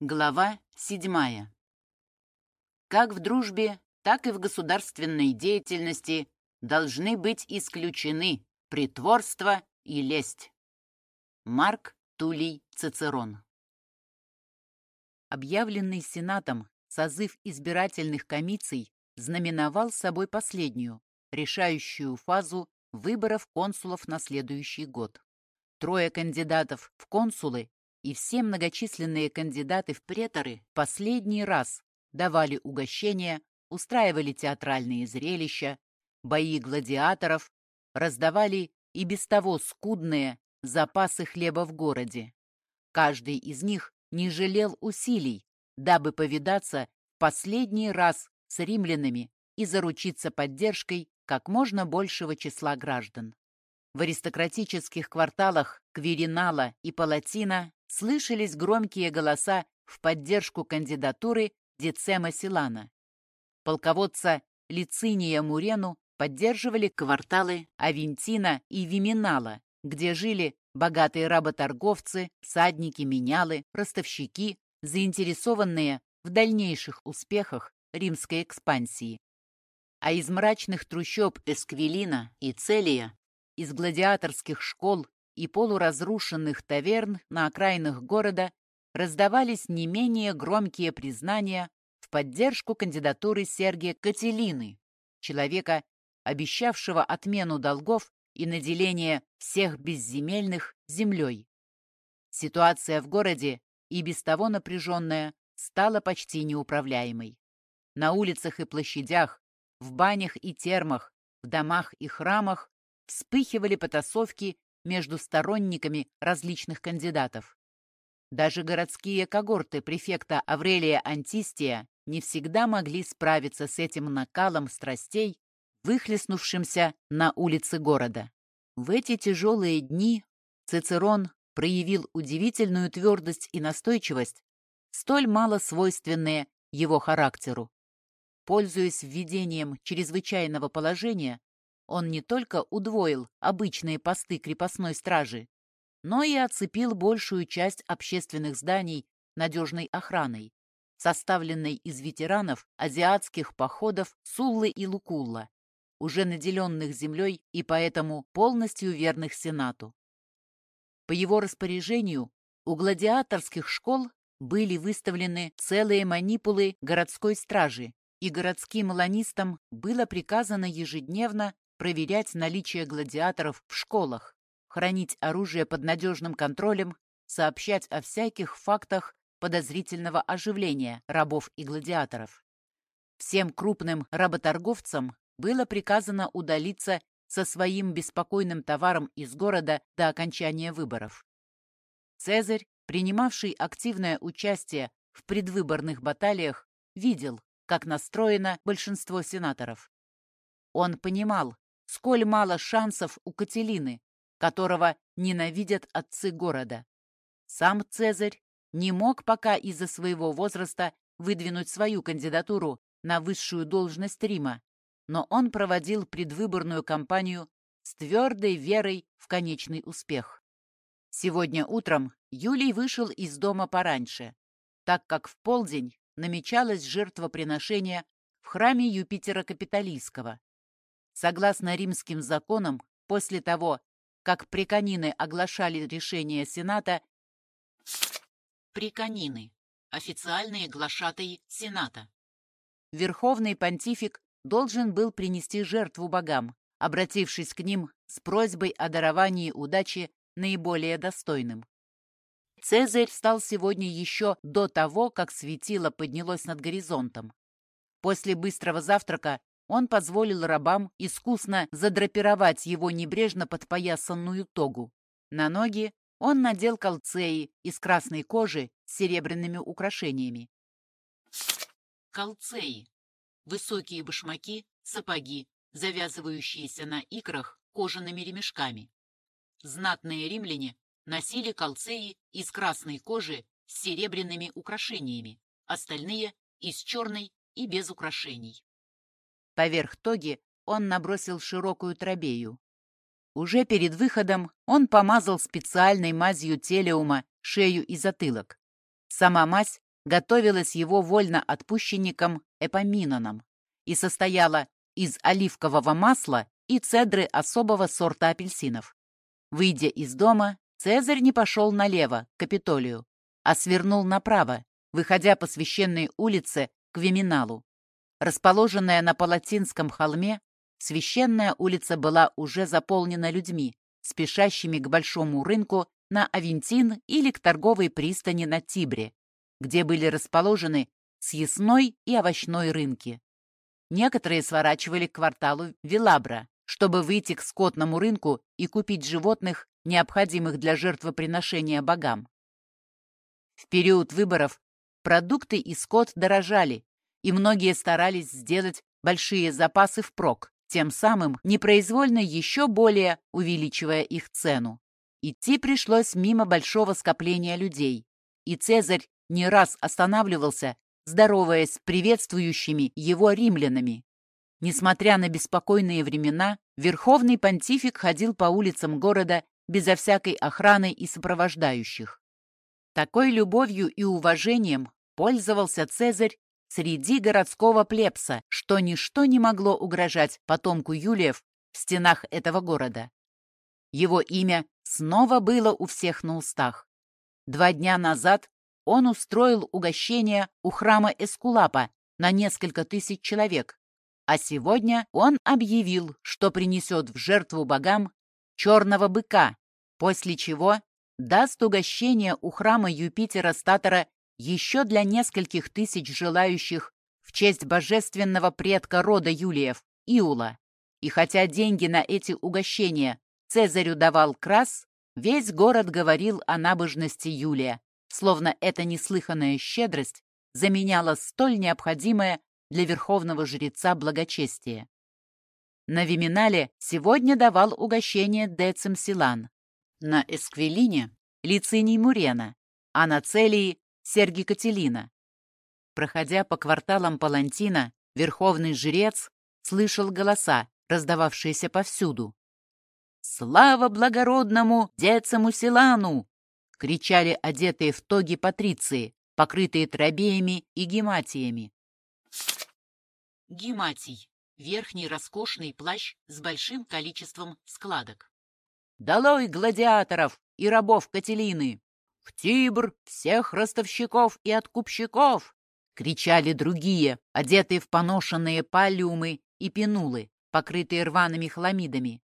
Глава седьмая. Как в дружбе, так и в государственной деятельности должны быть исключены притворство и лесть. Марк Тулей Цицерон. Объявленный Сенатом созыв избирательных комиссий знаменовал собой последнюю, решающую фазу выборов консулов на следующий год. Трое кандидатов в консулы и все многочисленные кандидаты в преторы последний раз давали угощения, устраивали театральные зрелища, бои гладиаторов, раздавали и без того скудные запасы хлеба в городе. Каждый из них не жалел усилий, дабы повидаться последний раз с римлянами и заручиться поддержкой как можно большего числа граждан. В аристократических кварталах Квиринала и Палатина слышались громкие голоса в поддержку кандидатуры Децема Силана. Полководца Лициния Мурену поддерживали кварталы Авентина и Виминала, где жили богатые работорговцы, садники, менялы, ростовщики, заинтересованные в дальнейших успехах римской экспансии. А из мрачных трущоб Эсквилина и Целия, из гладиаторских школ и полуразрушенных таверн на окраинах города раздавались не менее громкие признания в поддержку кандидатуры Сергия Кателины, человека, обещавшего отмену долгов и наделение всех безземельных землей. Ситуация в городе, и без того напряженная, стала почти неуправляемой. На улицах и площадях, в банях и термах, в домах и храмах вспыхивали потасовки между сторонниками различных кандидатов. Даже городские когорты префекта Аврелия Антистия не всегда могли справиться с этим накалом страстей, выхлестнувшимся на улицы города. В эти тяжелые дни Цицерон проявил удивительную твердость и настойчивость, столь мало свойственные его характеру. Пользуясь введением чрезвычайного положения, он не только удвоил обычные посты крепостной стражи, но и оцепил большую часть общественных зданий надежной охраной, составленной из ветеранов азиатских походов Суллы и Лукулла, уже наделенных землей и поэтому полностью верных Сенату. По его распоряжению у гладиаторских школ были выставлены целые манипулы городской стражи, и городским ланистам было приказано ежедневно проверять наличие гладиаторов в школах, хранить оружие под надежным контролем, сообщать о всяких фактах подозрительного оживления рабов и гладиаторов. Всем крупным работорговцам было приказано удалиться со своим беспокойным товаром из города до окончания выборов. Цезарь, принимавший активное участие в предвыборных баталиях, видел, как настроено большинство сенаторов. Он понимал, сколь мало шансов у Кателины, которого ненавидят отцы города. Сам Цезарь не мог пока из-за своего возраста выдвинуть свою кандидатуру на высшую должность Рима, но он проводил предвыборную кампанию с твердой верой в конечный успех. Сегодня утром Юлий вышел из дома пораньше, так как в полдень намечалось жертвоприношение в храме Юпитера Капитолийского. Согласно римским законам, после того, как приканины оглашали решение Сената, приканины – официальные глашатые Сената. Верховный понтифик должен был принести жертву богам, обратившись к ним с просьбой о даровании удачи наиболее достойным. Цезарь встал сегодня еще до того, как светило поднялось над горизонтом. После быстрого завтрака он позволил рабам искусно задрапировать его небрежно подпоясанную тогу. На ноги он надел колцеи из красной кожи с серебряными украшениями. Колцеи – высокие башмаки, сапоги, завязывающиеся на икрах кожаными ремешками. Знатные римляне носили колцеи из красной кожи с серебряными украшениями, остальные – из черной и без украшений. Поверх тоги он набросил широкую тробею. Уже перед выходом он помазал специальной мазью телеума шею и затылок. Сама мазь готовилась его вольноотпущенником Эпоминоном и состояла из оливкового масла и цедры особого сорта апельсинов. Выйдя из дома, Цезарь не пошел налево, к Капитолию, а свернул направо, выходя по священной улице к Виминалу. Расположенная на Палатинском холме, священная улица была уже заполнена людьми, спешащими к большому рынку на Авентин или к торговой пристани на Тибре, где были расположены съестной и овощной рынки. Некоторые сворачивали к кварталу Вилабра, чтобы выйти к скотному рынку и купить животных, необходимых для жертвоприношения богам. В период выборов продукты и скот дорожали, и многие старались сделать большие запасы впрок, тем самым непроизвольно еще более увеличивая их цену. Идти пришлось мимо большого скопления людей, и Цезарь не раз останавливался, здороваясь с приветствующими его римлянами. Несмотря на беспокойные времена, верховный понтифик ходил по улицам города безо всякой охраны и сопровождающих. Такой любовью и уважением пользовался Цезарь среди городского плебса, что ничто не могло угрожать потомку Юлиев в стенах этого города. Его имя снова было у всех на устах. Два дня назад он устроил угощение у храма Эскулапа на несколько тысяч человек, а сегодня он объявил, что принесет в жертву богам черного быка, после чего даст угощение у храма Юпитера-Статора еще для нескольких тысяч желающих в честь божественного предка рода Юлиев, Иула. И хотя деньги на эти угощения Цезарю давал Крас, весь город говорил о набожности Юлия, словно эта неслыханная щедрость заменяла столь необходимое для верховного жреца благочестие. На Виминале сегодня давал угощение Децим Силан, на Эсквилине – Лициний Мурена, а на Целии – Сергий Кателина. Проходя по кварталам Палантина, верховный жрец слышал голоса, раздававшиеся повсюду. «Слава благородному Дециму Силану!» — кричали одетые в тоги патриции, покрытые тробеями и гематиями. Гематий — верхний роскошный плащ с большим количеством складок. «Долой гладиаторов и рабов Кателины! В Тибр всех ростовщиков и откупщиков!» — кричали другие, одетые в поношенные палиумы и пенулы, покрытые рваными хламидами.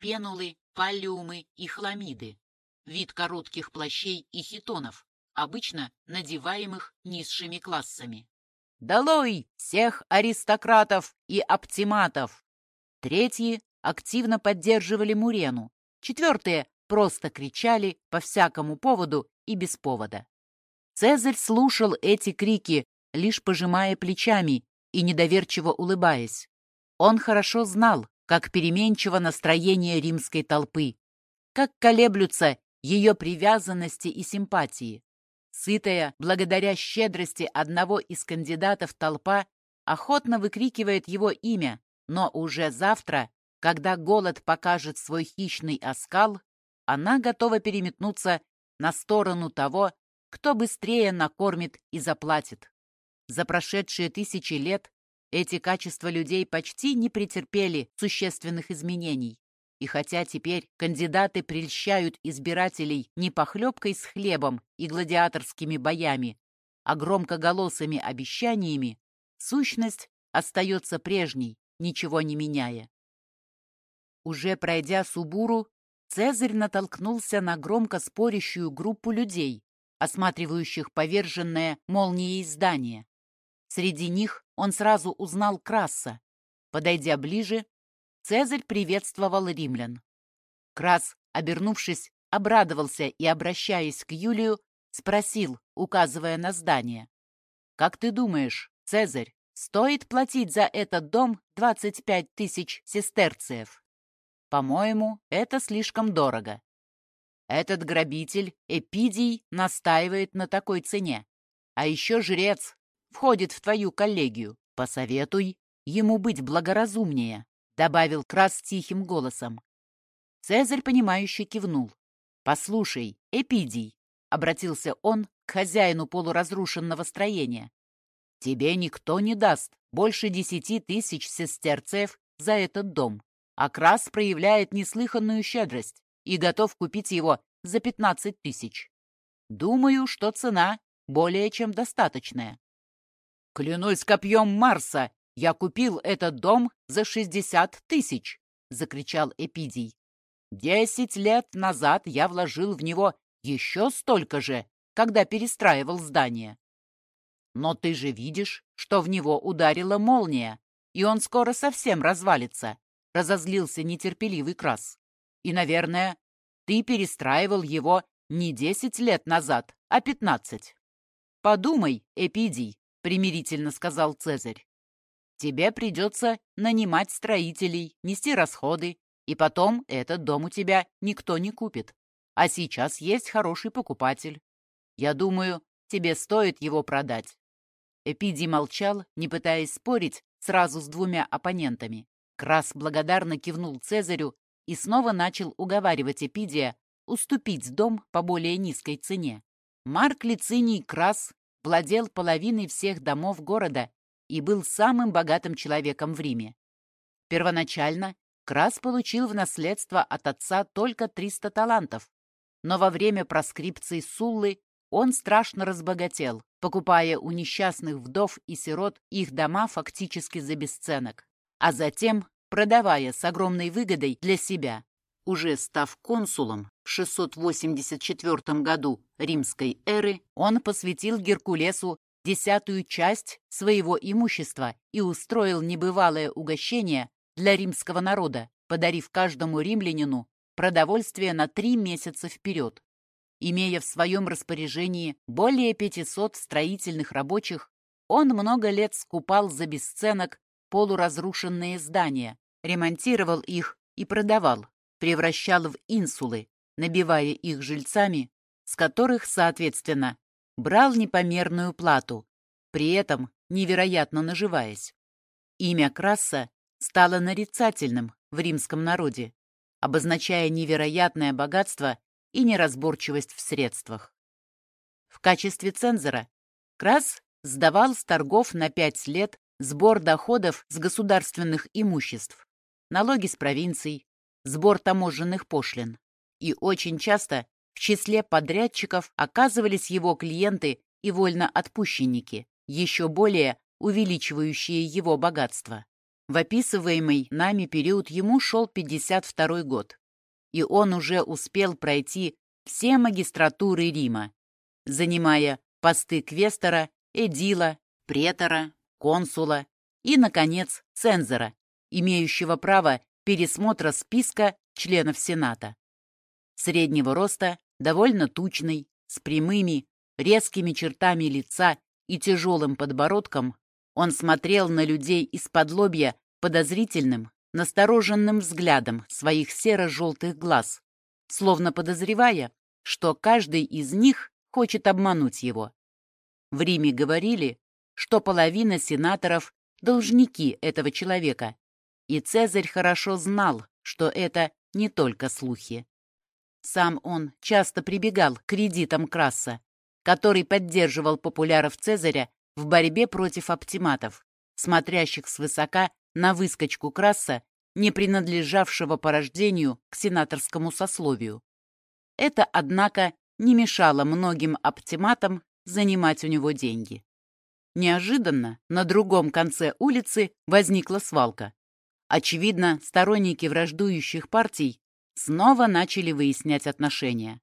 Пенулы, паллиумы и хламиды – вид коротких плащей и хитонов, обычно надеваемых низшими классами. «Долой всех аристократов и оптиматов!» Третьи активно поддерживали Мурену. Четвертые просто кричали по всякому поводу и без повода. Цезарь слушал эти крики, лишь пожимая плечами и недоверчиво улыбаясь. Он хорошо знал, как переменчиво настроение римской толпы, как колеблются ее привязанности и симпатии. Сытая, благодаря щедрости одного из кандидатов толпа, охотно выкрикивает его имя, но уже завтра, когда голод покажет свой хищный оскал, она готова переметнуться на сторону того, кто быстрее накормит и заплатит. За прошедшие тысячи лет эти качества людей почти не претерпели существенных изменений. И хотя теперь кандидаты прельщают избирателей не похлебкой с хлебом и гладиаторскими боями, а громкоголосыми обещаниями, сущность остается прежней, ничего не меняя. Уже пройдя Субуру, Цезарь натолкнулся на громко спорящую группу людей, осматривающих поверженное молнией здание. Среди них он сразу узнал Краса. Подойдя ближе, Цезарь приветствовал римлян. Крас, обернувшись, обрадовался и, обращаясь к Юлию, спросил, указывая на здание. «Как ты думаешь, Цезарь, стоит платить за этот дом 25 тысяч сестерциев?» «По-моему, это слишком дорого. Этот грабитель, Эпидий, настаивает на такой цене. А еще жрец входит в твою коллегию. Посоветуй ему быть благоразумнее», — добавил Крас тихим голосом. Цезарь, понимающе кивнул. «Послушай, Эпидий, — обратился он к хозяину полуразрушенного строения. «Тебе никто не даст больше десяти тысяч сестерцев за этот дом, а Крас проявляет неслыханную щедрость и готов купить его за пятнадцать тысяч. Думаю, что цена более чем достаточная. «Клянусь копьем Марса, я купил этот дом за шестьдесят тысяч!» — закричал Эпидий. «Десять лет назад я вложил в него еще столько же, когда перестраивал здание. Но ты же видишь, что в него ударила молния, и он скоро совсем развалится», — разозлился нетерпеливый Крас. «И, наверное, ты перестраивал его не десять лет назад, а пятнадцать». «Подумай, Эпидий», — примирительно сказал Цезарь. «Тебе придется нанимать строителей, нести расходы, и потом этот дом у тебя никто не купит. А сейчас есть хороший покупатель. Я думаю, тебе стоит его продать». Эпидий молчал, не пытаясь спорить сразу с двумя оппонентами. Крас благодарно кивнул Цезарю и снова начал уговаривать Эпидия уступить дом по более низкой цене. Марк Лициний Крас владел половиной всех домов города и был самым богатым человеком в Риме. Первоначально Крас получил в наследство от отца только 300 талантов, но во время проскрипции Суллы он страшно разбогател, покупая у несчастных вдов и сирот их дома фактически за бесценок, а затем продавая с огромной выгодой для себя уже став консулом в 684 году римской эры, он посвятил Геркулесу десятую часть своего имущества и устроил небывалое угощение для римского народа, подарив каждому римлянину продовольствие на три месяца вперед. Имея в своем распоряжении более 500 строительных рабочих, он много лет скупал за бесценок полуразрушенные здания, ремонтировал их и продавал, превращал в инсулы, набивая их жильцами, с которых, соответственно, брал непомерную плату, при этом невероятно наживаясь. Имя Краса стало нарицательным в римском народе, обозначая невероятное богатство и неразборчивость в средствах. В качестве цензора Крас сдавал с торгов на пять лет сбор доходов с государственных имуществ, налоги с провинций, сбор таможенных пошлин. И очень часто в числе подрядчиков оказывались его клиенты и вольноотпущенники, еще более увеличивающие его богатство. В описываемый нами период ему шел 52 год, и он уже успел пройти все магистратуры Рима, занимая посты квестора, эдила, претора, консула и, наконец, цензора, имеющего право пересмотра списка членов Сената. Среднего роста, довольно тучный, с прямыми, резкими чертами лица и тяжелым подбородком, он смотрел на людей из-под лобья подозрительным, настороженным взглядом своих серо-желтых глаз, словно подозревая, что каждый из них хочет обмануть его. В Риме говорили, что половина сенаторов – должники этого человека, и Цезарь хорошо знал, что это не только слухи. Сам он часто прибегал к кредитам Краса, который поддерживал популяров Цезаря в борьбе против оптиматов, смотрящих свысока на выскочку Краса, не принадлежавшего по рождению к сенаторскому сословию. Это, однако, не мешало многим оптиматам занимать у него деньги. Неожиданно на другом конце улицы возникла свалка. Очевидно, сторонники враждующих партий снова начали выяснять отношения.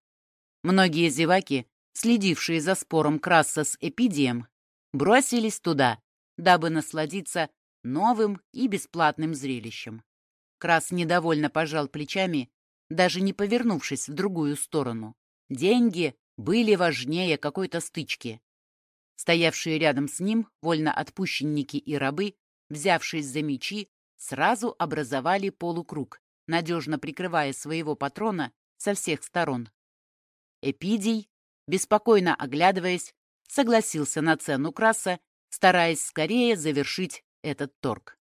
Многие зеваки, следившие за спором Краса с Эпидием, бросились туда, дабы насладиться новым и бесплатным зрелищем. Крас недовольно пожал плечами, даже не повернувшись в другую сторону. Деньги были важнее какой-то стычки. Стоявшие рядом с ним вольноотпущенники и рабы, взявшись за мечи, сразу образовали полукруг, надежно прикрывая своего патрона со всех сторон. Эпидий, беспокойно оглядываясь, согласился на цену краса, стараясь скорее завершить этот торг.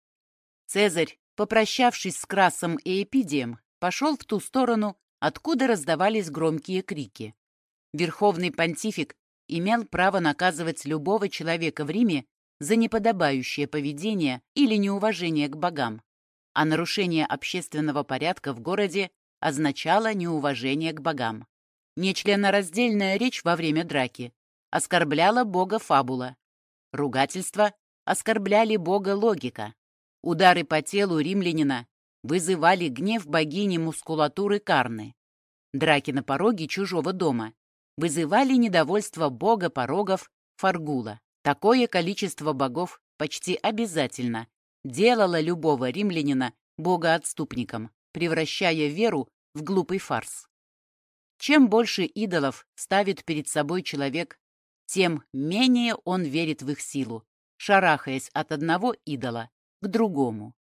Цезарь, попрощавшись с Красом и Эпидием, пошел в ту сторону, откуда раздавались громкие крики. Верховный понтифик имел право наказывать любого человека в Риме за неподобающее поведение или неуважение к богам, а нарушение общественного порядка в городе означало неуважение к богам. Нечленораздельная речь во время драки оскорбляла бога фабула. Ругательства оскорбляли бога логика. Удары по телу римлянина вызывали гнев богини мускулатуры Карны. Драки на пороге чужого дома вызывали недовольство бога порогов Фаргула. Такое количество богов почти обязательно делало любого римлянина богоотступником, превращая веру в глупый фарс. Чем больше идолов ставит перед собой человек, тем менее он верит в их силу, шарахаясь от одного идола к другому.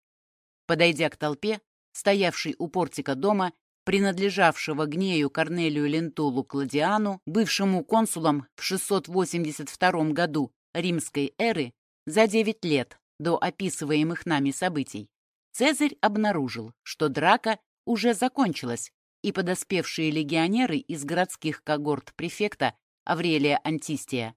Подойдя к толпе, стоявшей у портика дома, принадлежавшего Гнею Корнелию Лентулу Кладиану, бывшему консулом в 682 году римской эры, за 9 лет до описываемых нами событий, Цезарь обнаружил, что драка уже закончилась, и подоспевшие легионеры из городских когорт префекта Аврелия Антистия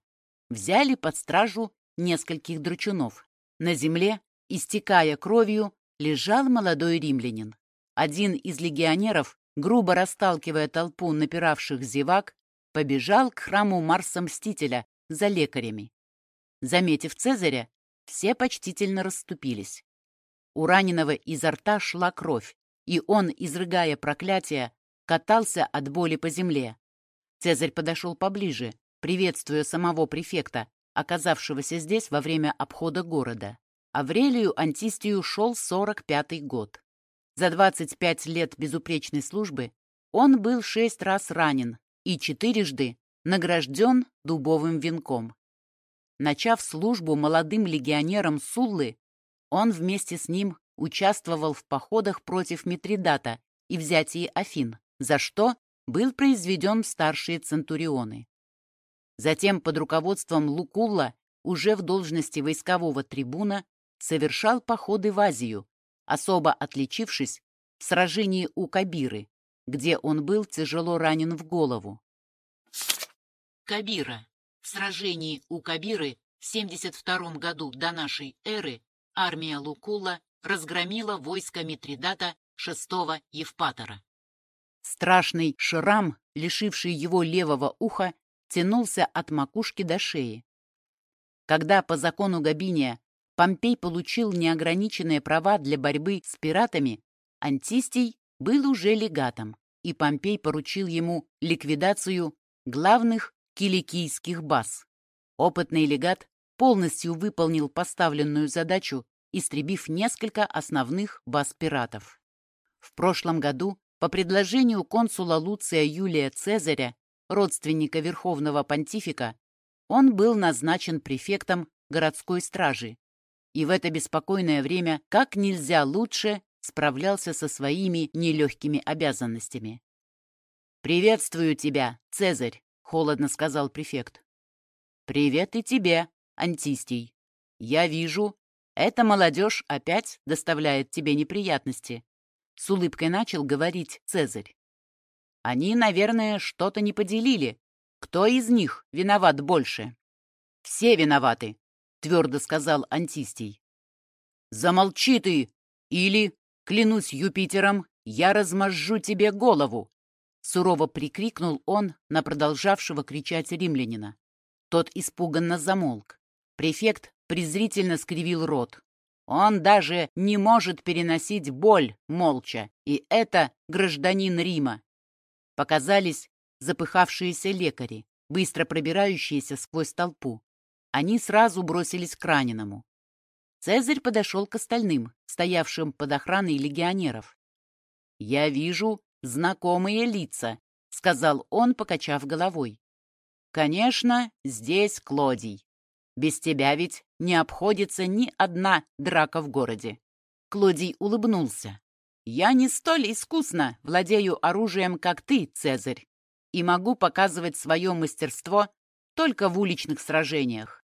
взяли под стражу нескольких дручунов. На земле, истекая кровью, лежал молодой римлянин. Один из легионеров, грубо расталкивая толпу напиравших зевак, побежал к храму Марса Мстителя за лекарями. Заметив Цезаря, все почтительно расступились. У раненого изо рта шла кровь, и он, изрыгая проклятие, катался от боли по земле. Цезарь подошел поближе, приветствуя самого префекта, оказавшегося здесь во время обхода города. Аврелию Антистию шел 45-й год. За 25 лет безупречной службы он был шесть раз ранен и четырежды награжден дубовым венком. Начав службу молодым легионером Суллы, он вместе с ним участвовал в походах против Митридата и взятии Афин, за что был произведен в старшие центурионы. Затем под руководством Лукулла, уже в должности войскового трибуна, совершал походы в Азию, особо отличившись в сражении у Кабиры, где он был тяжело ранен в голову. Кабира. В сражении у Кабиры в 72 году до нашей эры армия Лукула разгромила войско Митридата VI Евпатора. Страшный шрам, лишивший его левого уха, тянулся от макушки до шеи. Когда по закону Габиния Помпей получил неограниченные права для борьбы с пиратами, Антистий был уже легатом, и Помпей поручил ему ликвидацию главных киликийских баз. Опытный легат полностью выполнил поставленную задачу, истребив несколько основных баз пиратов. В прошлом году по предложению консула Луция Юлия Цезаря, родственника Верховного Понтифика, он был назначен префектом городской стражи и в это беспокойное время как нельзя лучше справлялся со своими нелегкими обязанностями. «Приветствую тебя, Цезарь», — холодно сказал префект. «Привет и тебе, Антистий. Я вижу, эта молодежь опять доставляет тебе неприятности. С улыбкой начал говорить Цезарь. Они, наверное, что-то не поделили. Кто из них виноват больше? Все виноваты, твердо сказал Антистий. Замолчи ты, или, клянусь Юпитером, я размажу тебе голову. Сурово прикрикнул он на продолжавшего кричать римлянина. Тот испуганно замолк. Префект презрительно скривил рот. Он даже не может переносить боль молча, и это гражданин Рима. Показались запыхавшиеся лекари, быстро пробирающиеся сквозь толпу. Они сразу бросились к раненому. Цезарь подошел к остальным, стоявшим под охраной легионеров. «Я вижу знакомые лица», — сказал он, покачав головой. «Конечно, здесь Клодий. Без тебя ведь не обходится ни одна драка в городе. Клодий улыбнулся. «Я не столь искусно владею оружием, как ты, Цезарь, и могу показывать свое мастерство только в уличных сражениях».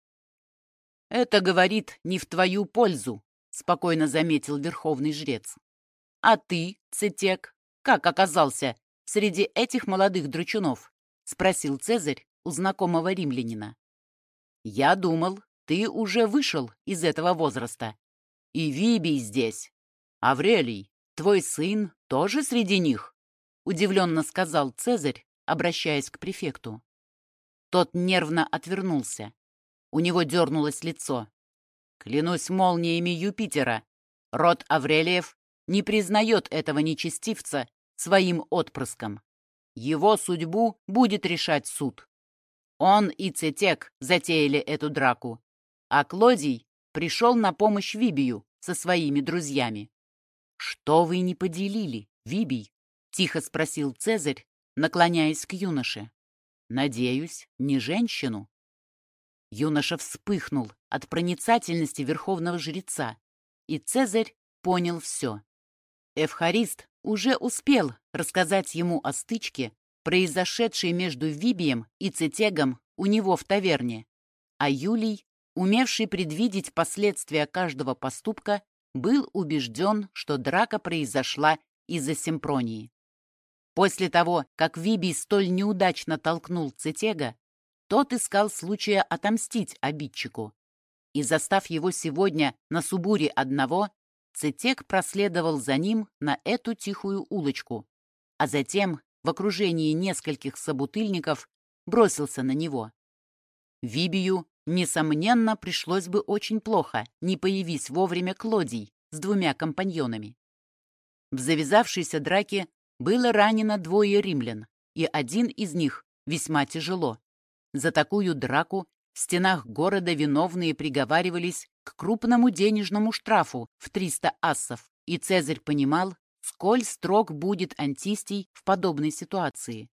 «Это говорит не в твою пользу», — спокойно заметил верховный жрец. «А ты, Цитек, как оказался среди этих молодых дручунов?» — спросил Цезарь у знакомого римлянина. «Я думал, ты уже вышел из этого возраста. И Вибий здесь. Аврелий, твой сын тоже среди них?» Удивленно сказал Цезарь, обращаясь к префекту. Тот нервно отвернулся. У него дернулось лицо. «Клянусь молниями Юпитера, род Аврелиев не признает этого нечестивца своим отпрыском. Его судьбу будет решать суд. Он и Цетек затеяли эту драку, а Клодий пришел на помощь Вибию со своими друзьями. «Что вы не поделили, Вибий?» — тихо спросил Цезарь, наклоняясь к юноше. «Надеюсь, не женщину?» Юноша вспыхнул от проницательности верховного жреца, и Цезарь понял все. Эвхарист уже успел рассказать ему о стычке, произошедшей между Вибием и Цитегом у него в таверне, а Юлий, умевший предвидеть последствия каждого поступка, был убежден, что драка произошла из-за симпронии. После того, как Вибий столь неудачно толкнул Цитега, тот искал случая отомстить обидчику. И застав его сегодня на Субуре одного, Цитек проследовал за ним на эту тихую улочку, а затем, в окружении нескольких собутыльников, бросился на него. Вибию, несомненно, пришлось бы очень плохо, не появись вовремя Клодий с двумя компаньонами. В завязавшейся драке было ранено двое римлян, и один из них весьма тяжело. За такую драку в стенах города виновные приговаривались к крупному денежному штрафу в 300 ассов, и Цезарь понимал, сколь строг будет Антистий в подобной ситуации.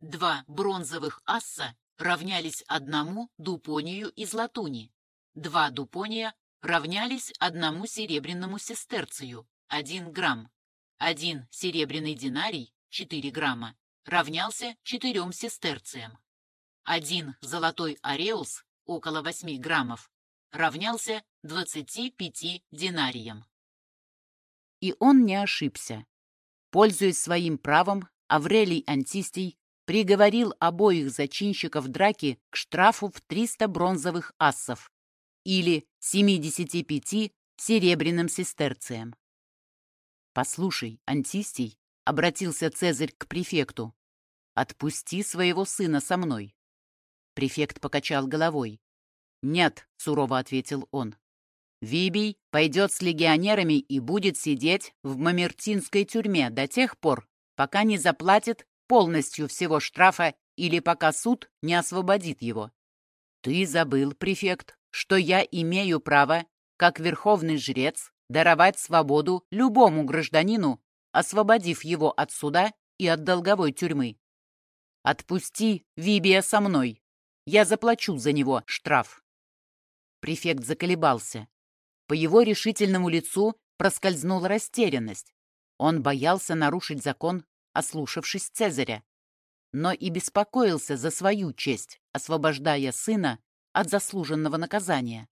Два бронзовых асса равнялись одному дупонию из латуни. Два дупония равнялись одному серебряному сестерцию, 1 грамм. Один серебряный динарий, 4 грамма, равнялся четырем сестерциям. Один золотой ореус, около 8 граммов, равнялся 25 динариям. И он не ошибся. Пользуясь своим правом, Аврелий Антистий приговорил обоих зачинщиков драки к штрафу в 300 бронзовых ассов или 75 серебряным сестерциям. «Послушай, Антистий», — обратился Цезарь к префекту, — «отпусти своего сына со мной». Префект покачал головой. «Нет», — сурово ответил он. «Вибий пойдет с легионерами и будет сидеть в Мамертинской тюрьме до тех пор, пока не заплатит полностью всего штрафа или пока суд не освободит его. Ты забыл, префект, что я имею право, как верховный жрец, даровать свободу любому гражданину, освободив его от суда и от долговой тюрьмы. Отпусти Вибия со мной. Я заплачу за него штраф. Префект заколебался. По его решительному лицу проскользнула растерянность. Он боялся нарушить закон, ослушавшись Цезаря. Но и беспокоился за свою честь, освобождая сына от заслуженного наказания.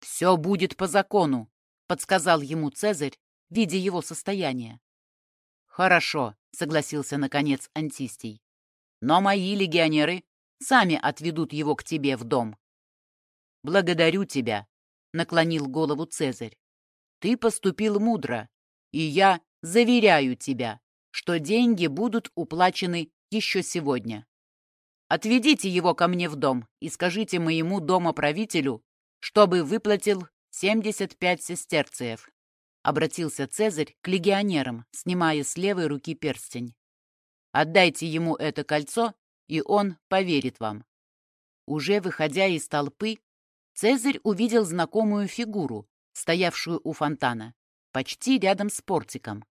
«Все будет по закону», — подсказал ему Цезарь, видя его состояние. «Хорошо», — согласился наконец Антистий. «Но мои легионеры сами отведут его к тебе в дом. «Благодарю тебя», — наклонил голову Цезарь. «Ты поступил мудро, и я заверяю тебя, что деньги будут уплачены еще сегодня. Отведите его ко мне в дом и скажите моему домоправителю, чтобы выплатил 75 сестерциев», — обратился Цезарь к легионерам, снимая с левой руки перстень. «Отдайте ему это кольцо, и он поверит вам». Уже выходя из толпы, Цезарь увидел знакомую фигуру, стоявшую у фонтана, почти рядом с портиком.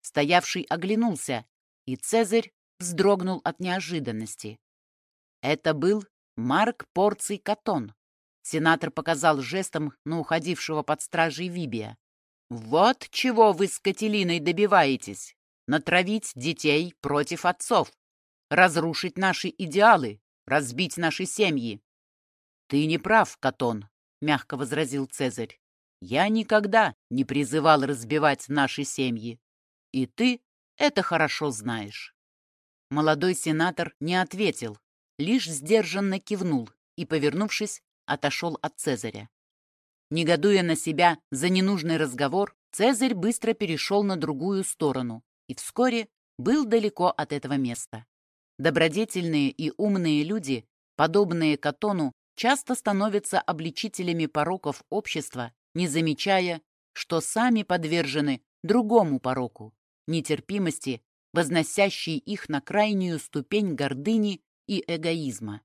Стоявший оглянулся, и Цезарь вздрогнул от неожиданности. Это был Марк Порций Катон. Сенатор показал жестом на уходившего под стражей Вибия. «Вот чего вы с Кателиной добиваетесь! Натравить детей против отцов, разрушить наши идеалы, разбить наши семьи, «Ты не прав, Катон», — мягко возразил Цезарь. «Я никогда не призывал разбивать наши семьи. И ты это хорошо знаешь». Молодой сенатор не ответил, лишь сдержанно кивнул и, повернувшись, отошел от Цезаря. Негодуя на себя за ненужный разговор, Цезарь быстро перешел на другую сторону и вскоре был далеко от этого места. Добродетельные и умные люди, подобные Катону, часто становятся обличителями пороков общества, не замечая, что сами подвержены другому пороку – нетерпимости, возносящей их на крайнюю ступень гордыни и эгоизма.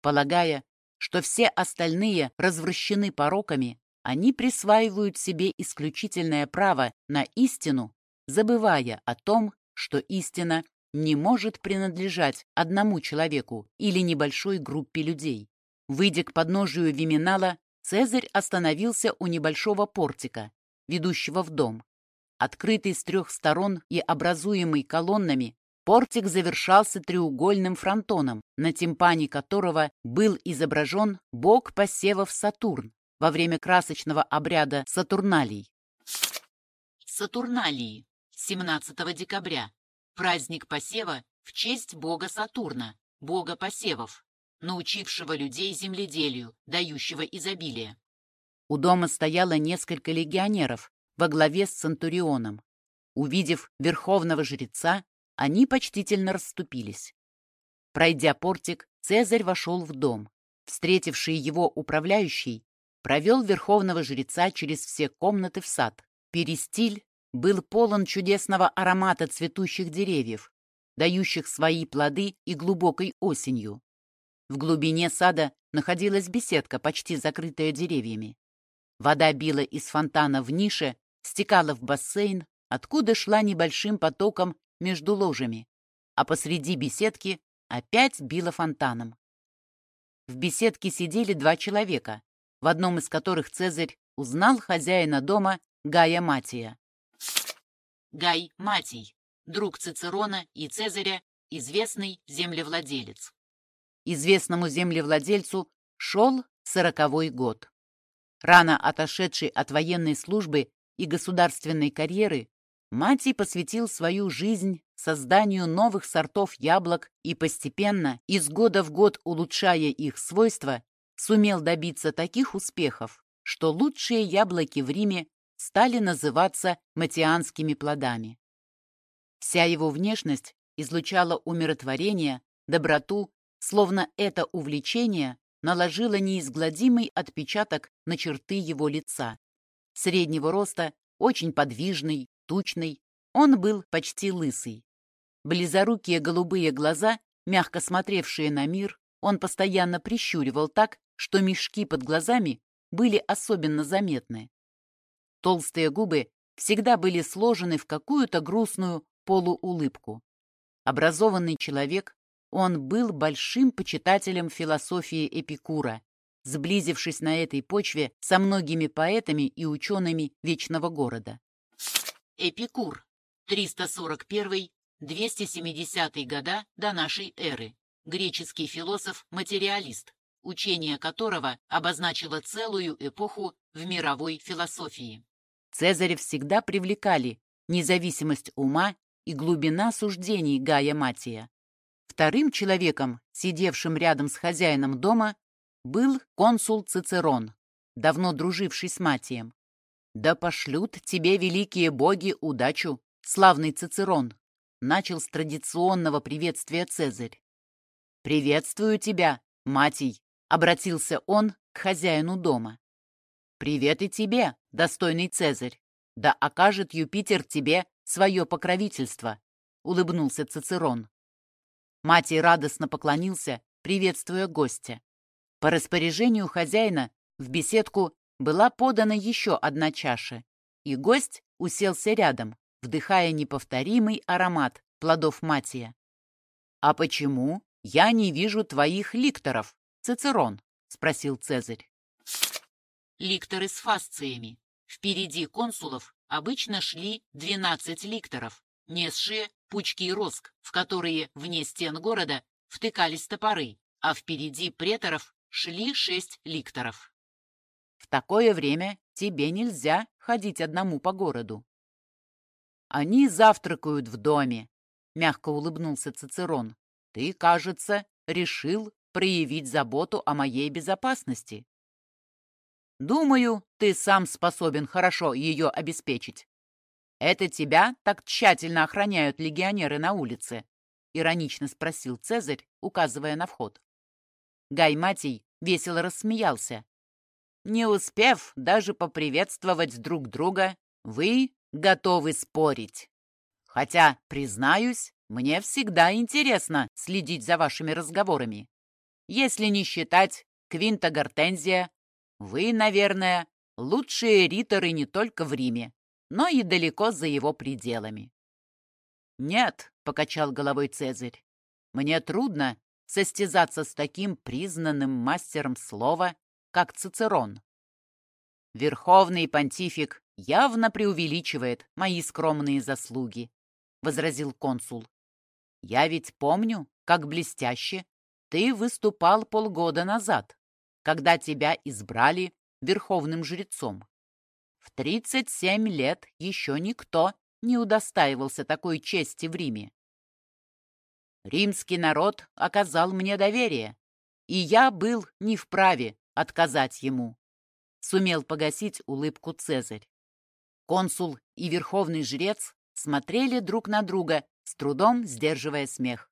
Полагая, что все остальные развращены пороками, они присваивают себе исключительное право на истину, забывая о том, что истина не может принадлежать одному человеку или небольшой группе людей. Выйдя к подножию Виминала, Цезарь остановился у небольшого портика, ведущего в дом. Открытый с трех сторон и образуемый колоннами, Портик завершался треугольным фронтоном, на тимпане которого был изображен бог посевов Сатурн во время красочного обряда Сатурналий. Сатурналии, 17 декабря. Праздник посева в честь бога Сатурна, бога посевов, научившего людей земледелию, дающего изобилие. У дома стояло несколько легионеров во главе с Центурионом. Увидев верховного жреца, они почтительно расступились. Пройдя портик, Цезарь вошел в дом. Встретивший его управляющий провел верховного жреца через все комнаты в сад. Перестиль был полон чудесного аромата цветущих деревьев, дающих свои плоды и глубокой осенью. В глубине сада находилась беседка, почти закрытая деревьями. Вода била из фонтана в нише, стекала в бассейн, откуда шла небольшим потоком между ложами, а посреди беседки опять било фонтаном. В беседке сидели два человека, в одном из которых Цезарь узнал хозяина дома Гая Матия. Гай Матий, друг Цицерона и Цезаря, известный землевладелец. Известному землевладельцу шел сороковой год. Рано отошедший от военной службы и государственной карьеры, Матий посвятил свою жизнь созданию новых сортов яблок и постепенно, из года в год улучшая их свойства, сумел добиться таких успехов, что лучшие яблоки в Риме стали называться матианскими плодами. Вся его внешность излучала умиротворение, доброту, словно это увлечение наложило неизгладимый отпечаток на черты его лица. Среднего роста, очень подвижный, тучный, он был почти лысый. Близорукие голубые глаза, мягко смотревшие на мир, он постоянно прищуривал так, что мешки под глазами были особенно заметны. Толстые губы всегда были сложены в какую-то грустную полуулыбку. Образованный человек, он был большим почитателем философии Эпикура, сблизившись на этой почве со многими поэтами и учеными Вечного Города. Эпикур, 341-270 года до нашей эры, греческий философ-материалист, учение которого обозначило целую эпоху в мировой философии. Цезаря всегда привлекали независимость ума и глубина суждений Гая Матия. Вторым человеком, сидевшим рядом с хозяином дома, был консул Цицерон, давно друживший с Матием. «Да пошлют тебе великие боги удачу, славный Цицерон», начал с традиционного приветствия Цезарь. «Приветствую тебя, Матий», — обратился он к хозяину дома. «Привет и тебе, достойный Цезарь. Да окажет Юпитер тебе свое покровительство», — улыбнулся Цицерон. Матий радостно поклонился, приветствуя гостя. По распоряжению хозяина в беседку была подана еще одна чаша, и гость уселся рядом, вдыхая неповторимый аромат плодов матия. «А почему я не вижу твоих ликторов, Цицерон?» — спросил Цезарь. Ликторы с фасциями. Впереди консулов обычно шли 12 ликторов, несшие пучки роск, в которые вне стен города втыкались топоры, а впереди преторов шли шесть ликторов. В такое время тебе нельзя ходить одному по городу. Они завтракают в доме, мягко улыбнулся Цицерон, ты, кажется, решил проявить заботу о моей безопасности. Думаю, ты сам способен хорошо ее обеспечить. Это тебя так тщательно охраняют легионеры на улице, иронично спросил Цезарь, указывая на вход. Гай Матий весело рассмеялся. Не успев даже поприветствовать друг друга, вы готовы спорить. Хотя, признаюсь, мне всегда интересно следить за вашими разговорами. Если не считать Квинта Гортензия, вы, наверное, лучшие риторы не только в Риме, но и далеко за его пределами. «Нет», — покачал головой Цезарь, — «мне трудно состязаться с таким признанным мастером слова, как Цицерон. Верховный понтифик явно преувеличивает мои скромные заслуги, возразил консул. Я ведь помню, как блестяще ты выступал полгода назад, когда тебя избрали верховным жрецом. В 37 лет еще никто не удостаивался такой чести в Риме. Римский народ оказал мне доверие, и я был не вправе отказать ему. Сумел погасить улыбку Цезарь. Консул и верховный жрец смотрели друг на друга, с трудом сдерживая смех.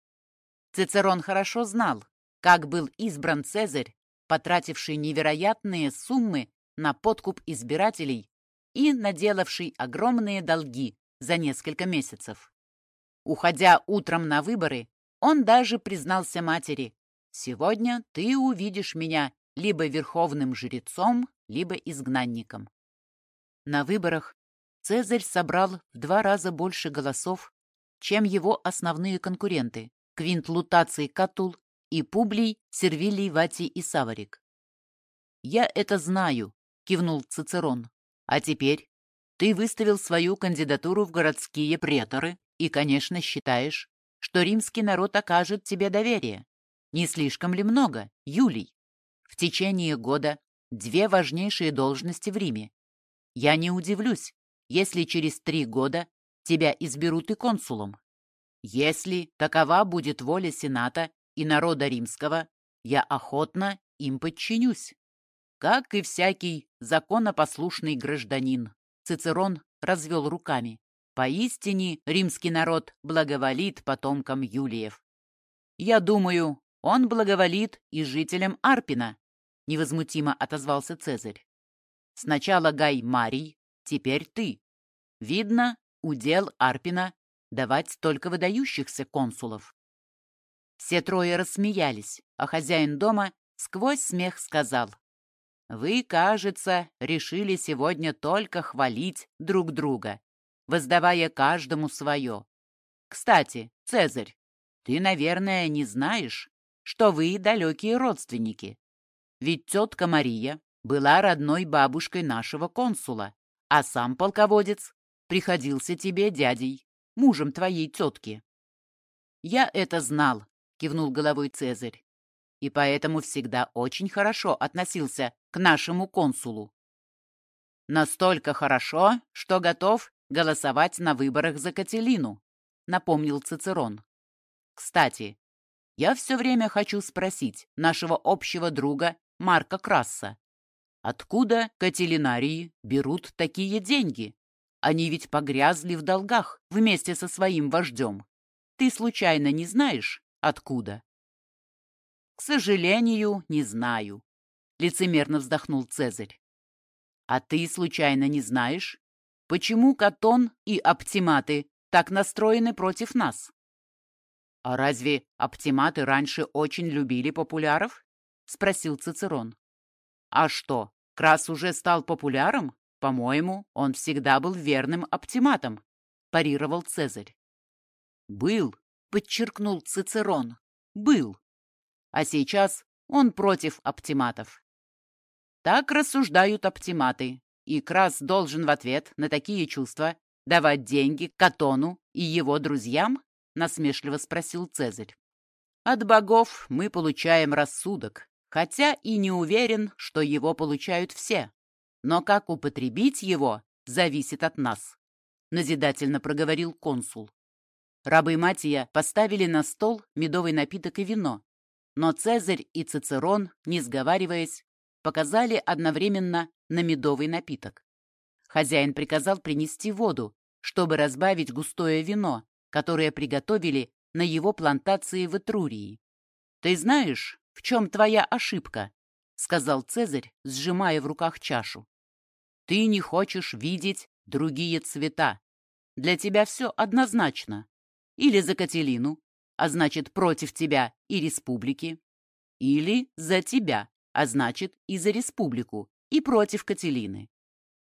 Цицерон хорошо знал, как был избран Цезарь, потративший невероятные суммы на подкуп избирателей и наделавший огромные долги за несколько месяцев. Уходя утром на выборы, он даже признался матери, «Сегодня ты увидишь меня либо верховным жрецом, либо изгнанником». На выборах Цезарь собрал в два раза больше голосов, чем его основные конкуренты Квинт Лутаций Катул и Публий Сервилий Ватий и Саварик. «Я это знаю», — кивнул Цицерон. «А теперь ты выставил свою кандидатуру в городские преторы и, конечно, считаешь, что римский народ окажет тебе доверие. Не слишком ли много, Юлий? В течение года две важнейшие должности в Риме. Я не удивлюсь, если через три года тебя изберут и консулом. Если такова будет воля Сената и народа римского, я охотно им подчинюсь. Как и всякий законопослушный гражданин, Цицерон развел руками. Поистине римский народ благоволит потомкам Юлиев. Я думаю, он благоволит и жителям Арпина, невозмутимо отозвался Цезарь. Сначала Гай Марий, теперь ты. Видно, удел Арпина давать только выдающихся консулов. Все трое рассмеялись, а хозяин дома сквозь смех сказал. «Вы, кажется, решили сегодня только хвалить друг друга воздавая каждому свое. Кстати, Цезарь, ты, наверное, не знаешь, что вы далекие родственники. Ведь тетка Мария была родной бабушкой нашего консула, а сам полководец приходился тебе дядей, мужем твоей тетки. «Я это знал», — кивнул головой Цезарь, «и поэтому всегда очень хорошо относился к нашему консулу. Настолько хорошо, что готов голосовать на выборах за Кателину», — напомнил Цицерон. «Кстати, я все время хочу спросить нашего общего друга Марка Красса, откуда Кателинарии берут такие деньги? Они ведь погрязли в долгах вместе со своим вождем. Ты случайно не знаешь, откуда?» «К сожалению, не знаю», — лицемерно вздохнул Цезарь. «А ты случайно не знаешь, Почему Катон и оптиматы так настроены против нас? А разве оптиматы раньше очень любили популяров? Спросил Цицерон. А что, Крас уже стал популяром? По-моему, он всегда был верным оптиматом, парировал Цезарь. Был, подчеркнул Цицерон. Был. А сейчас он против оптиматов. Так рассуждают оптиматы, и Крас должен в ответ на такие чувства давать деньги Катону и его друзьям? Насмешливо спросил Цезарь. От богов мы получаем рассудок, хотя и не уверен, что его получают все. Но как употребить его, зависит от нас, назидательно проговорил консул. Рабы Матия поставили на стол медовый напиток и вино, но Цезарь и Цицерон, не сговариваясь, показали одновременно на медовый напиток. Хозяин приказал принести воду, чтобы разбавить густое вино, которое приготовили на его плантации в Этрурии. «Ты знаешь, в чем твоя ошибка?» — сказал Цезарь, сжимая в руках чашу. «Ты не хочешь видеть другие цвета. Для тебя все однозначно. Или за Кателину, а значит, против тебя и республики. Или за тебя, а значит, и за республику, и против Кателины.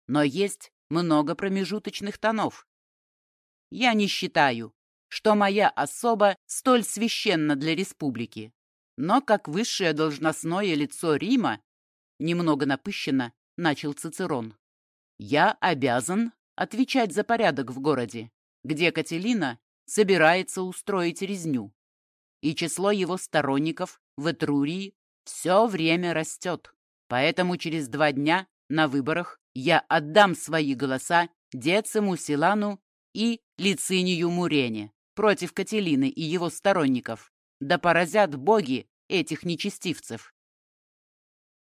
Но есть много промежуточных тонов. Я не считаю, что моя особа столь священна для республики. Но как высшее должностное лицо Рима, немного напыщенно начал Цицерон, я обязан отвечать за порядок в городе, где Кателина собирается устроить резню. И число его сторонников в Этрурии все время растет. Поэтому через два дня на выборах я отдам свои голоса Дециму Силану и Лицинию Мурене против Кателины и его сторонников. Да поразят боги этих нечестивцев.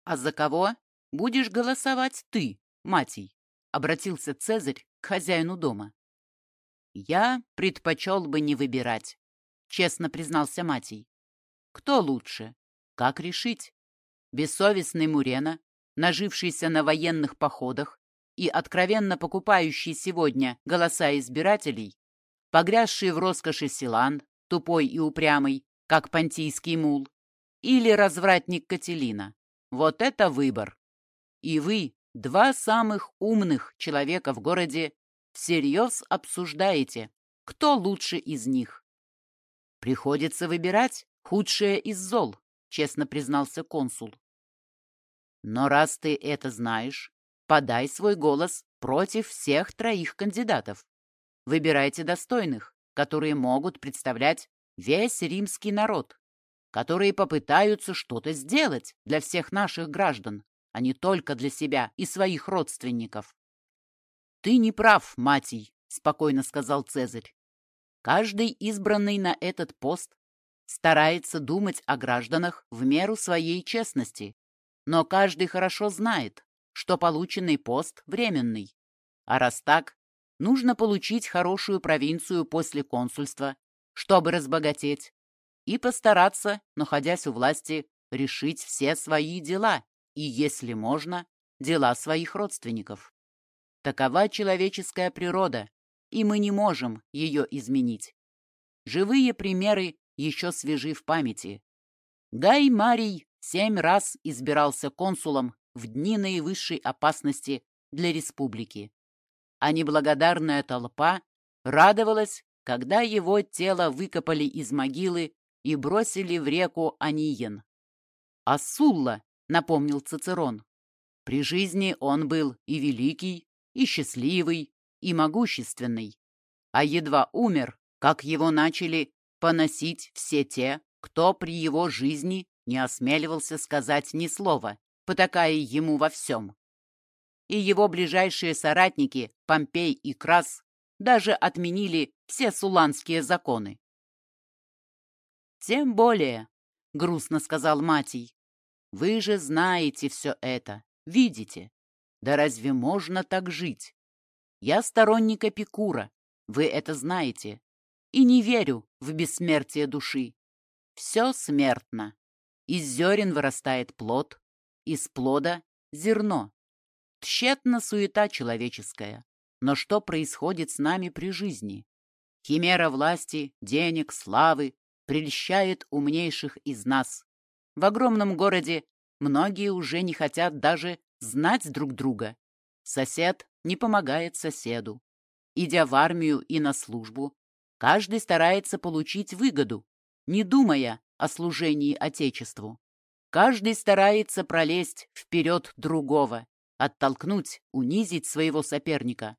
«А за кого будешь голосовать ты, Матий?» — обратился Цезарь к хозяину дома. «Я предпочел бы не выбирать», — честно признался Матий. «Кто лучше? Как решить? Бессовестный Мурена, нажившийся на военных походах и откровенно покупающий сегодня голоса избирателей, погрязший в роскоши Силан, тупой и упрямый, как понтийский мул, или развратник Кателина. Вот это выбор. И вы, два самых умных человека в городе, всерьез обсуждаете, кто лучше из них. Приходится выбирать худшее из зол, честно признался консул. Но раз ты это знаешь, подай свой голос против всех троих кандидатов. Выбирайте достойных, которые могут представлять весь римский народ, которые попытаются что-то сделать для всех наших граждан, а не только для себя и своих родственников. «Ты не прав, Матий», — спокойно сказал Цезарь. «Каждый избранный на этот пост старается думать о гражданах в меру своей честности, но каждый хорошо знает, что полученный пост временный. А раз так, нужно получить хорошую провинцию после консульства, чтобы разбогатеть, и постараться, находясь у власти, решить все свои дела и, если можно, дела своих родственников. Такова человеческая природа, и мы не можем ее изменить. Живые примеры еще свежи в памяти. Гай Марий семь раз избирался консулом в дни наивысшей опасности для республики. А неблагодарная толпа радовалась, когда его тело выкопали из могилы и бросили в реку Аниен. «А Сулла», — напомнил Цицерон, — «при жизни он был и великий, и счастливый, и могущественный, а едва умер, как его начали поносить все те, кто при его жизни не осмеливался сказать ни слова, потакая ему во всем. И его ближайшие соратники, Помпей и Крас, даже отменили все суланские законы. «Тем более», — грустно сказал Матий, — «вы же знаете все это, видите. Да разве можно так жить? Я сторонник Эпикура, вы это знаете, и не верю в бессмертие души. Все смертно. Из зерен вырастает плод, из плода — зерно. Тщетна суета человеческая. Но что происходит с нами при жизни? Химера власти, денег, славы прельщает умнейших из нас. В огромном городе многие уже не хотят даже знать друг друга. Сосед не помогает соседу. Идя в армию и на службу, каждый старается получить выгоду, не думая о служении Отечеству. Каждый старается пролезть вперед другого, оттолкнуть, унизить своего соперника.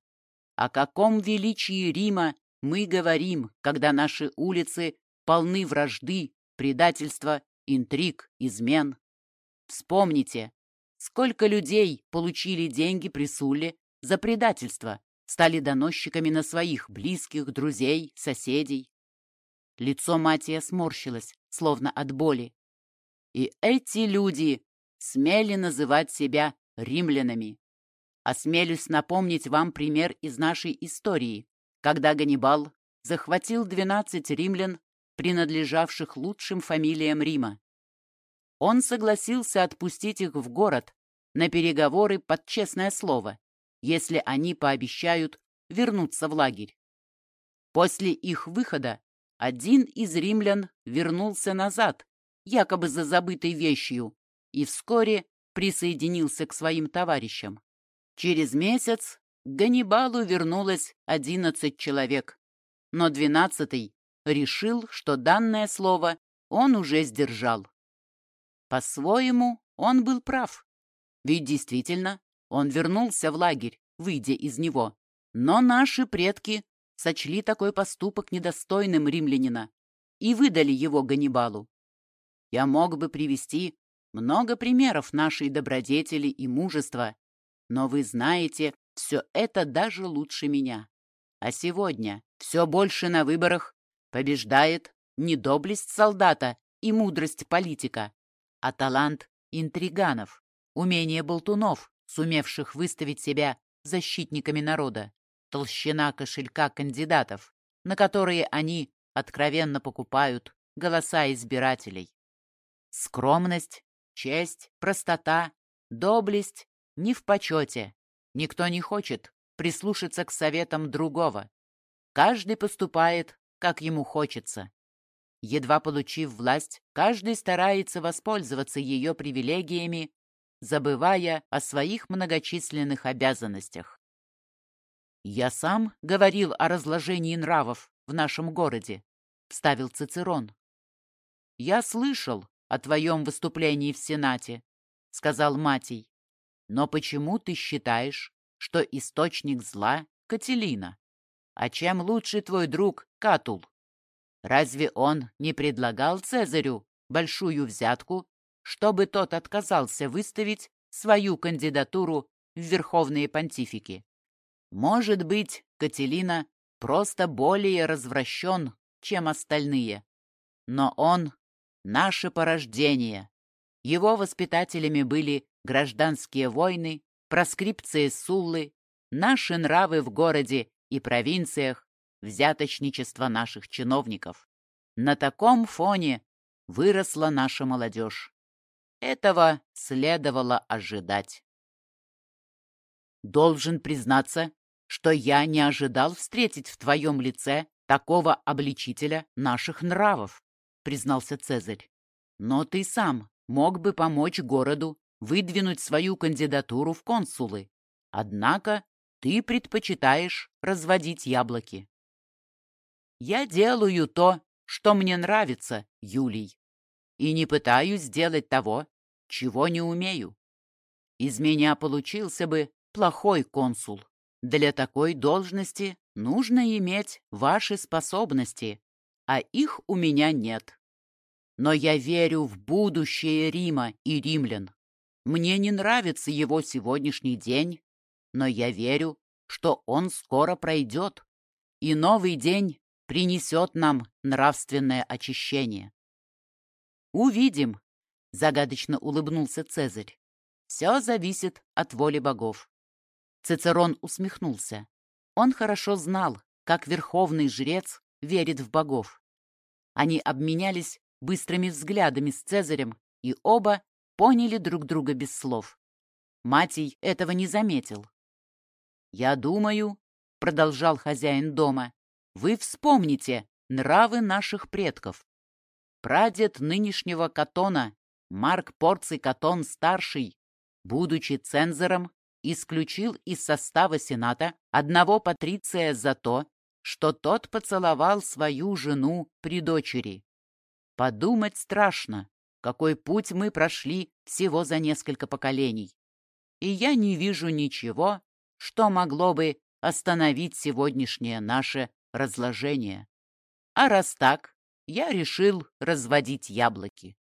О каком величии Рима мы говорим, когда наши улицы полны вражды, предательства, интриг, измен? Вспомните, Сколько людей получили деньги при Сулле за предательство, стали доносчиками на своих близких, друзей, соседей. Лицо Матия сморщилось, словно от боли. И эти люди смели называть себя римлянами. Осмелюсь напомнить вам пример из нашей истории, когда Ганнибал захватил 12 римлян, принадлежавших лучшим фамилиям Рима. Он согласился отпустить их в город на переговоры под честное слово, если они пообещают вернуться в лагерь. После их выхода один из римлян вернулся назад, якобы за забытой вещью, и вскоре присоединился к своим товарищам. Через месяц к Ганнибалу вернулось одиннадцать человек, но двенадцатый решил, что данное слово он уже сдержал. По-своему, он был прав. Ведь действительно, он вернулся в лагерь, выйдя из него. Но наши предки сочли такой поступок недостойным римлянина и выдали его Ганнибалу. Я мог бы привести много примеров нашей добродетели и мужества, но вы знаете все это даже лучше меня. А сегодня все больше на выборах побеждает не доблесть солдата и мудрость политика, а талант интриганов, умение болтунов, сумевших выставить себя защитниками народа, толщина кошелька кандидатов, на которые они откровенно покупают голоса избирателей. Скромность, честь, простота, доблесть не в почете. Никто не хочет прислушаться к советам другого. Каждый поступает, как ему хочется. Едва получив власть, каждый старается воспользоваться ее привилегиями, забывая о своих многочисленных обязанностях. «Я сам говорил о разложении нравов в нашем городе», — вставил Цицерон. «Я слышал о твоем выступлении в Сенате», — сказал Матий. «Но почему ты считаешь, что источник зла — Кателина? А чем лучше твой друг Катул? Разве он не предлагал Цезарю большую взятку, чтобы тот отказался выставить свою кандидатуру в верховные понтифики?» Может быть, Кателина просто более развращен, чем остальные. Но он — наше порождение. Его воспитателями были гражданские войны, проскрипции Суллы, наши нравы в городе и провинциях, взяточничество наших чиновников. На таком фоне выросла наша молодежь. Этого следовало ожидать. Должен признаться, что я не ожидал встретить в твоем лице такого обличителя наших нравов», — признался Цезарь. «Но ты сам мог бы помочь городу выдвинуть свою кандидатуру в консулы. Однако ты предпочитаешь разводить яблоки». «Я делаю то, что мне нравится, Юлий, и не пытаюсь сделать того, чего не умею. Из меня получился бы плохой консул. Для такой должности нужно иметь ваши способности, а их у меня нет. Но я верю в будущее Рима и римлян. Мне не нравится его сегодняшний день, но я верю, что он скоро пройдет, и новый день принесет нам нравственное очищение. «Увидим», — загадочно улыбнулся Цезарь. «Все зависит от воли богов». Цицерон усмехнулся. Он хорошо знал, как верховный жрец верит в богов. Они обменялись быстрыми взглядами с Цезарем, и оба поняли друг друга без слов. Матий этого не заметил. «Я думаю», — продолжал хозяин дома, — «вы вспомните нравы наших предков. Прадед нынешнего Катона, Марк Порций Катон-старший, будучи цензором, исключил из состава Сената одного патриция за то, что тот поцеловал свою жену при дочери. Подумать страшно, какой путь мы прошли всего за несколько поколений. И я не вижу ничего, что могло бы остановить сегодняшнее наше разложение. А раз так, я решил разводить яблоки.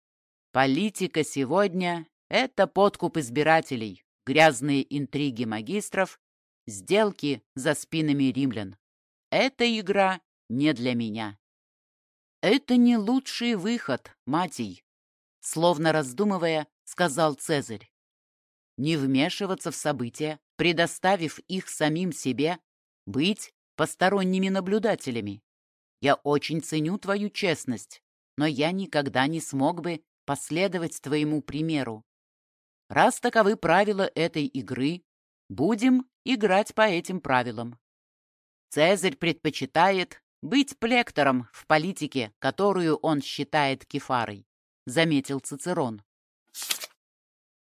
Политика сегодня — это подкуп избирателей, грязные интриги магистров, сделки за спинами римлян. Эта игра не для меня. «Это не лучший выход, Матий», — словно раздумывая, сказал Цезарь. «Не вмешиваться в события, предоставив их самим себе, быть посторонними наблюдателями. Я очень ценю твою честность, но я никогда не смог бы последовать твоему примеру. Раз таковы правила этой игры, будем играть по этим правилам. Цезарь предпочитает быть плектором в политике, которую он считает кефарой, заметил Цицерон.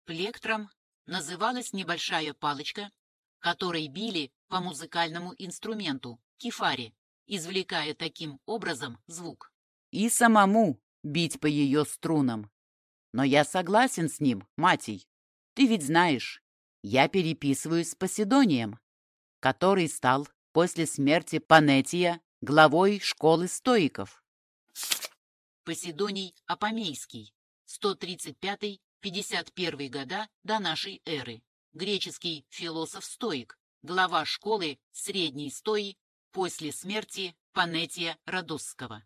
Плектром называлась небольшая палочка, которой били по музыкальному инструменту – кефаре, извлекая таким образом звук. И самому бить по ее струнам. Но я согласен с ним, Матий. Ты ведь знаешь, я переписываюсь с Поседонием, который стал после смерти Панетия главой школы стоиков. Поседоний Апомейский, 135-51 года до нашей эры, греческий философ-стоик, глава школы средней стои после смерти Панетия Родосского.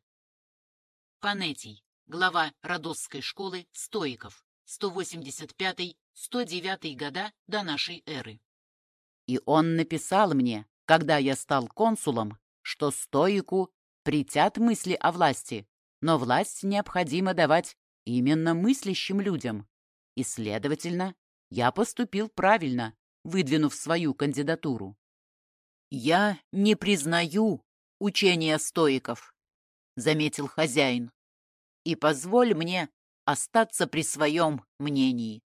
Панетий, глава Родосской школы стоиков, 185-109 года до нашей эры. И он написал мне, когда я стал консулом, что стоику притят мысли о власти, но власть необходимо давать именно мыслящим людям. И, следовательно, я поступил правильно, выдвинув свою кандидатуру. «Я не признаю учения стоиков», — заметил хозяин, «и позволь мне остаться при своем мнении.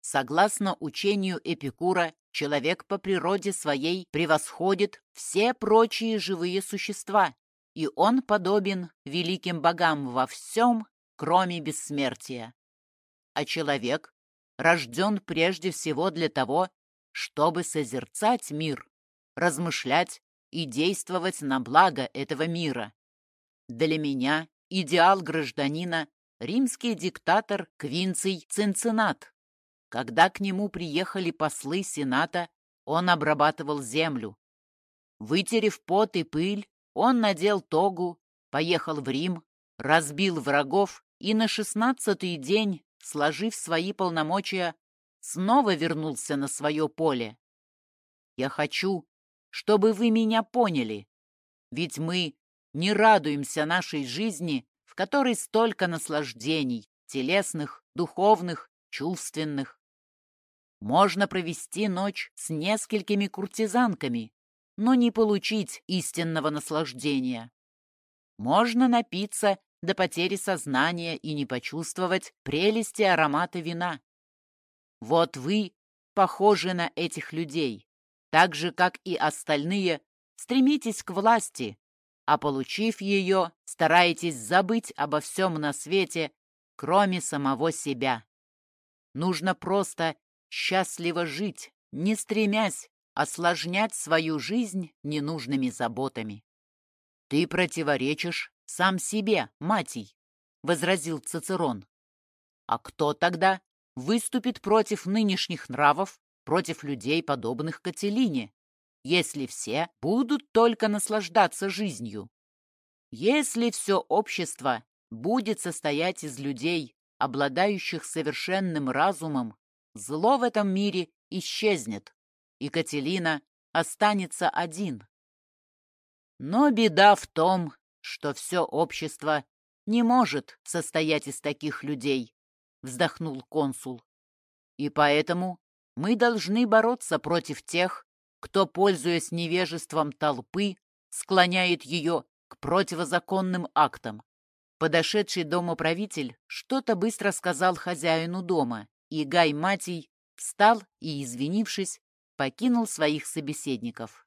Согласно учению Эпикура, человек по природе своей превосходит все прочие живые существа, и он подобен великим богам во всем, кроме бессмертия. А человек рожден прежде всего для того, чтобы созерцать мир, размышлять и действовать на благо этого мира. Для меня идеал гражданина – римский диктатор Квинций Цинциннат. Когда к нему приехали послы Сената, он обрабатывал землю. Вытерев пот и пыль, он надел тогу, поехал в Рим, разбил врагов и на шестнадцатый день, сложив свои полномочия, снова вернулся на свое поле. Я хочу, чтобы вы меня поняли, ведь мы не радуемся нашей жизни, в которой столько наслаждений, телесных, духовных, чувственных. Можно провести ночь с несколькими куртизанками, но не получить истинного наслаждения. Можно напиться до потери сознания и не почувствовать прелести аромата вина. Вот вы похожи на этих людей, так же, как и остальные, стремитесь к власти, а получив ее, стараетесь забыть обо всем на свете, кроме самого себя. Нужно просто счастливо жить, не стремясь осложнять свою жизнь ненужными заботами. Ты противоречишь сам себе, Матий, — возразил Цицерон. А кто тогда выступит против нынешних нравов, против людей, подобных Кателине, если все будут только наслаждаться жизнью. Если все общество будет состоять из людей, обладающих совершенным разумом, зло в этом мире исчезнет, и Кателина останется один. Но беда в том, что все общество не может состоять из таких людей, вздохнул консул. И поэтому мы должны бороться против тех, кто, пользуясь невежеством толпы, склоняет ее к противозаконным актам. Подошедший домоправитель что-то быстро сказал хозяину дома, и Гай Матий встал и, извинившись, покинул своих собеседников.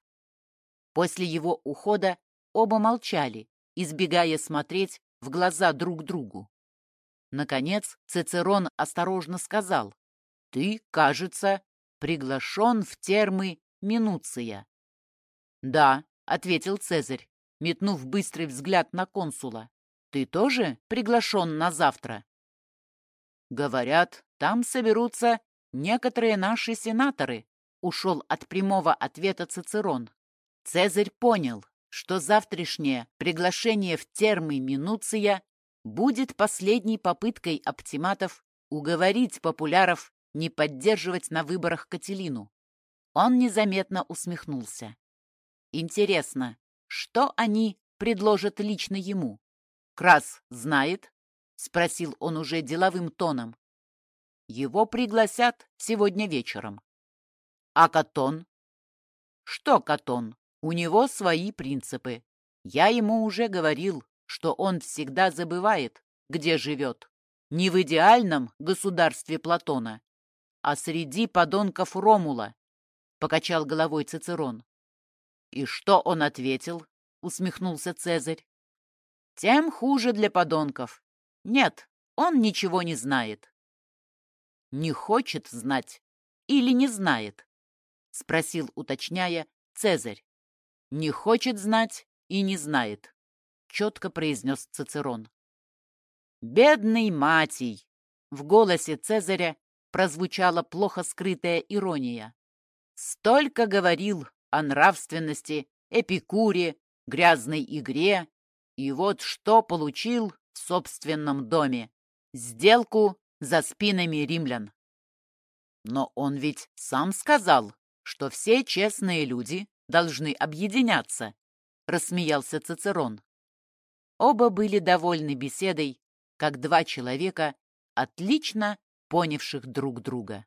После его ухода оба молчали, избегая смотреть в глаза друг другу. Наконец Цицерон осторожно сказал, «Ты, кажется, приглашен в термы Минуция». «Да», — ответил Цезарь, метнув быстрый взгляд на консула. «Ты тоже приглашен на завтра?» «Говорят, там соберутся некоторые наши сенаторы», — ушел от прямого ответа Цицерон. Цезарь понял, что завтрашнее приглашение в термы Минуция будет последней попыткой оптиматов уговорить популяров не поддерживать на выборах Кателину. Он незаметно усмехнулся. Интересно, что они предложат лично ему? Крас знает? Спросил он уже деловым тоном. Его пригласят сегодня вечером. А Катон? Что Катон? У него свои принципы. Я ему уже говорил, что он всегда забывает, где живет. Не в идеальном государстве Платона, а среди подонков Ромула, — покачал головой Цицерон. «И что он ответил?» — усмехнулся Цезарь. «Тем хуже для подонков. Нет, он ничего не знает». «Не хочет знать или не знает?» — спросил, уточняя, Цезарь. «Не хочет знать и не знает», — четко произнес Цицерон. «Бедный Матий!» — в голосе Цезаря прозвучала плохо скрытая ирония. «Столько говорил о нравственности, эпикуре, грязной игре, и вот что получил в собственном доме. Сделку за спинами римлян. Но он ведь сам сказал, что все честные люди должны объединяться, рассмеялся Цицерон. Оба были довольны беседой, как два человека, отлично понявших друг друга.